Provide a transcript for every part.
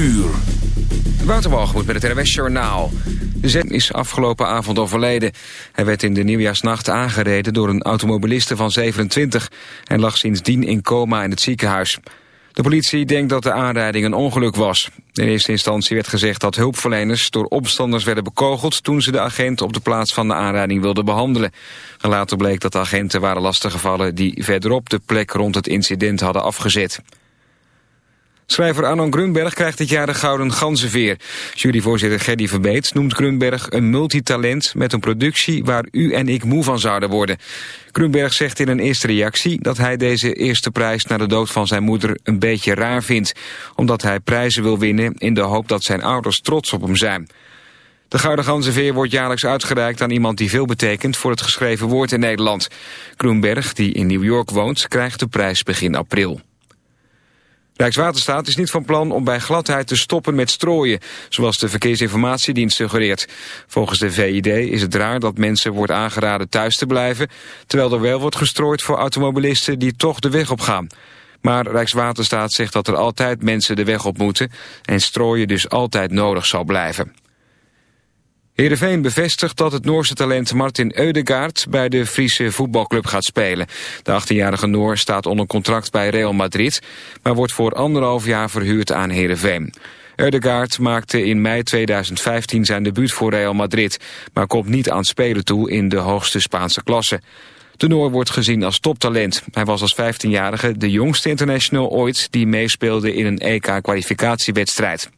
uur. Wouter met het RWS Journaal. De zet is afgelopen avond overleden. Hij werd in de nieuwjaarsnacht aangereden door een automobiliste van 27... en lag sindsdien in coma in het ziekenhuis. De politie denkt dat de aanrijding een ongeluk was. In eerste instantie werd gezegd dat hulpverleners door opstanders werden bekogeld... toen ze de agent op de plaats van de aanrijding wilden behandelen. later bleek dat de agenten waren lastiggevallen... die verderop de plek rond het incident hadden afgezet. Schrijver Arnon Grunberg krijgt dit jaar de Gouden Ganzenveer. Juryvoorzitter Gerdy Verbeet noemt Grunberg een multitalent... met een productie waar u en ik moe van zouden worden. Grunberg zegt in een eerste reactie dat hij deze eerste prijs... na de dood van zijn moeder een beetje raar vindt. Omdat hij prijzen wil winnen in de hoop dat zijn ouders trots op hem zijn. De Gouden Ganzenveer wordt jaarlijks uitgereikt aan iemand die veel betekent voor het geschreven woord in Nederland. Grunberg, die in New York woont, krijgt de prijs begin april. Rijkswaterstaat is niet van plan om bij gladheid te stoppen met strooien, zoals de Verkeersinformatiedienst suggereert. Volgens de VID is het raar dat mensen wordt aangeraden thuis te blijven, terwijl er wel wordt gestrooid voor automobilisten die toch de weg op gaan. Maar Rijkswaterstaat zegt dat er altijd mensen de weg op moeten en strooien dus altijd nodig zal blijven. Heerenveen bevestigt dat het Noorse talent Martin Eudegaard bij de Friese voetbalclub gaat spelen. De 18-jarige Noor staat onder contract bij Real Madrid, maar wordt voor anderhalf jaar verhuurd aan Heerenveen. Eudegaard maakte in mei 2015 zijn debuut voor Real Madrid, maar komt niet aan spelen toe in de hoogste Spaanse klasse. De Noor wordt gezien als toptalent. Hij was als 15-jarige de jongste international ooit die meespeelde in een EK-kwalificatiewedstrijd.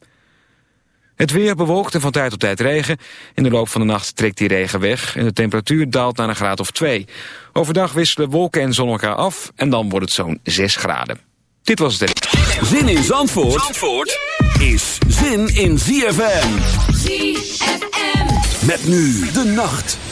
Het weer bewolkt en van tijd tot tijd regen. In de loop van de nacht trekt die regen weg en de temperatuur daalt naar een graad of 2. Overdag wisselen wolken en zon elkaar af en dan wordt het zo'n 6 graden. Dit was het. Zin in Zandvoort, Zandvoort is zin in ZFM. ZFM. Met nu de nacht.